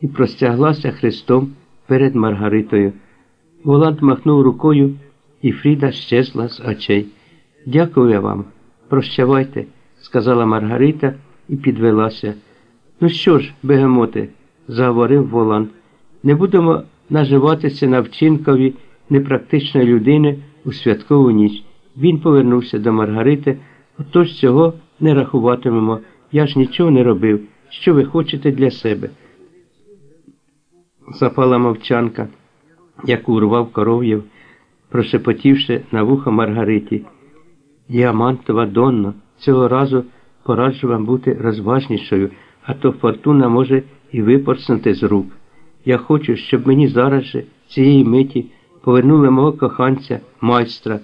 і простяглася хрестом перед Маргаритою. Воланд махнув рукою, і Фріда щезла з очей. Дякую вам, прощавайте, сказала Маргарита і підвелася. Ну що ж, бегемоти, заговорив Воланд, не будемо наживатися на вчинкові непрактичної людини у святкову ніч. Він повернувся до Маргарити, отож цього не рахуватимемо. Я ж нічого не робив. Що ви хочете для себе? Запала мовчанка, яку урвав коров'єв, прошепотівши на вухо Маргариті. Діамантова Донно, цього разу пораджу вам бути розважнішою, а то фортуна може і випорснути з рук. Я хочу, щоб мені зараз же, цієї миті, повернули мого коханця, майстра,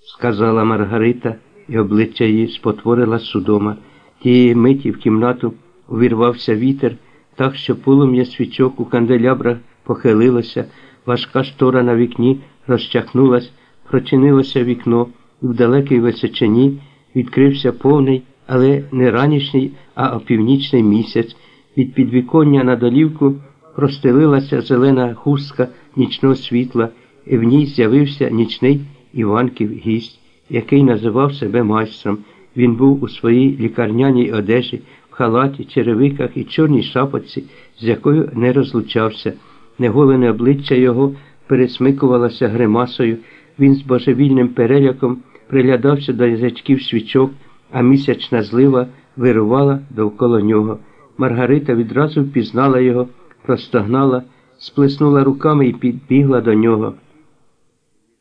сказала Маргарита, і обличчя її спотворила судома. Тієї миті в кімнату увірвався вітер, так що полум'я свічок у канделябрах похилилося, важка штора на вікні розчахнулась, прочинилося вікно, і в далекій височині відкрився повний, але не ранішній, а опівнічний місяць. Від підвіконня на долівку простелилася зелена хустка нічного світла, і в ній з'явився нічний Іванків гість, який називав себе майстром. Він був у своїй лікарняній одежі, халаті, черевиках і чорній шапочці, з якою не розлучався. Неголене обличчя його пересмикувалося гримасою, він з божевільним переляком приглядався до язичків свічок, а місячна злива вирувала довкола нього. Маргарита відразу впізнала його, простогнала, сплеснула руками і підбігла до нього.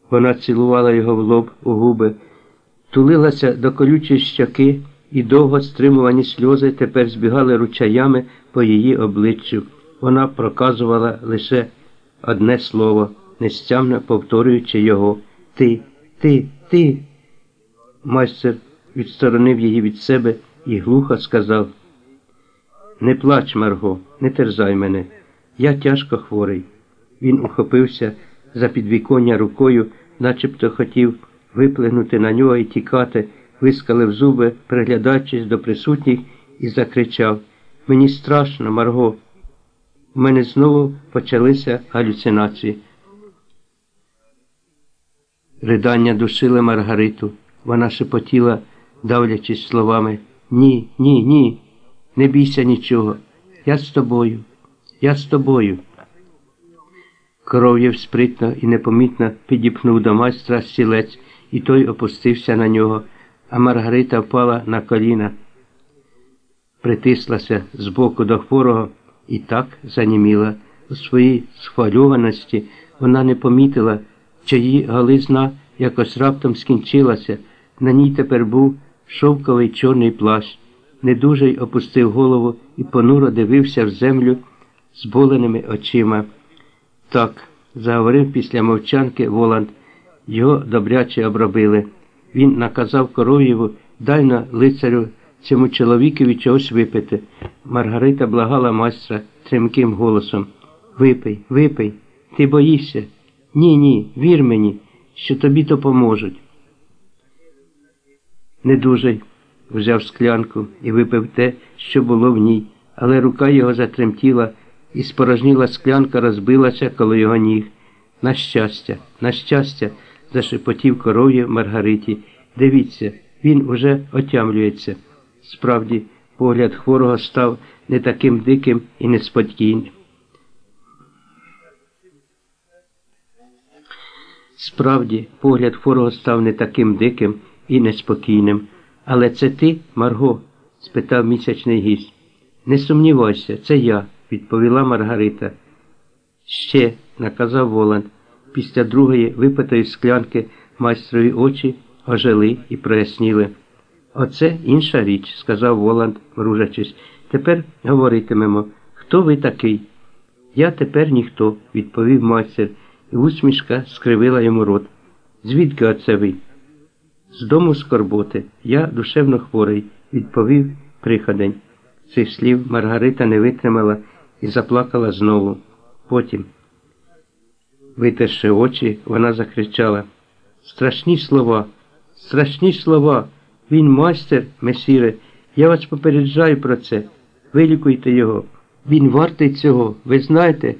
Вона цілувала його в лоб у губи, тулилася до колючої щоки, і довго стримувані сльози тепер збігали ручаями по її обличчю. Вона проказувала лише одне слово, нестямно повторюючи його Ти, ти, ти. Майстер відсторонив її від себе і глухо сказав Не плач, Марго, не терзай мене. Я тяжко хворий. Він ухопився за підвіконня рукою, начебто хотів виплигнути на нього і тікати, вискалив зуби, приглядаючись до присутніх, і закричав Мені страшно, Марго. У мене знову почалися галюцинації. Ридання душили Маргариту. Вона шепотіла, давлячись словами Ні, ні, ні, не бійся нічого. Я з тобою, я з тобою. Коров'єв спритно і непомітно підіпнув до майстра стілець, і той опустився на нього, а Маргарита впала на коліна, притислася з боку до хворого і так заніміла. У своїй схвальованості вона не помітила, що її гализна якось раптом скінчилася. На ній тепер був шовковий чорний плащ. Недужий опустив голову і понуро дивився в землю зболеними очима. Так, заговорив після мовчанки Воланд. Його добряче обробили. Він наказав Коров'єву дай на лицарю цьому чоловікові чогось випити. Маргарита благала майстра тремким голосом. Випий, випий, ти боїшся? Ні, ні, вір мені, що тобі допоможуть. Недужий взяв склянку і випив те, що було в ній, але рука його затремтіла, і спорожніла склянка розбилася коло його ніг. На щастя, на щастя, зашепотів коров'я Маргариті. Дивіться, він уже отямлюється. Справді, погляд хворого став не таким диким і неспокійним. Справді, погляд хворого став не таким диким і неспокійним. Але це ти, Марго? спитав місячний гість. Не сумнівайся, це я, відповіла Маргарита. Ще, наказав Воланд. Після другої випитої склянки майстрові очі ожили і проясніли. Оце інша річ, сказав Воланд, мружачись. Тепер говоритимемо, хто ви такий? Я тепер ніхто, відповів майстер, і усмішка скривила йому рот. Звідки оце ви? З дому скорботи, я душевно хворий, відповів приходень. Цих слів Маргарита не витримала і заплакала знову. Потім, витерши очі, вона закричала Страшні слова, страшні слова. Він майстер, месіре, я вас попереджаю про це. Вилікуйте його. Він вартий цього, ви знаєте,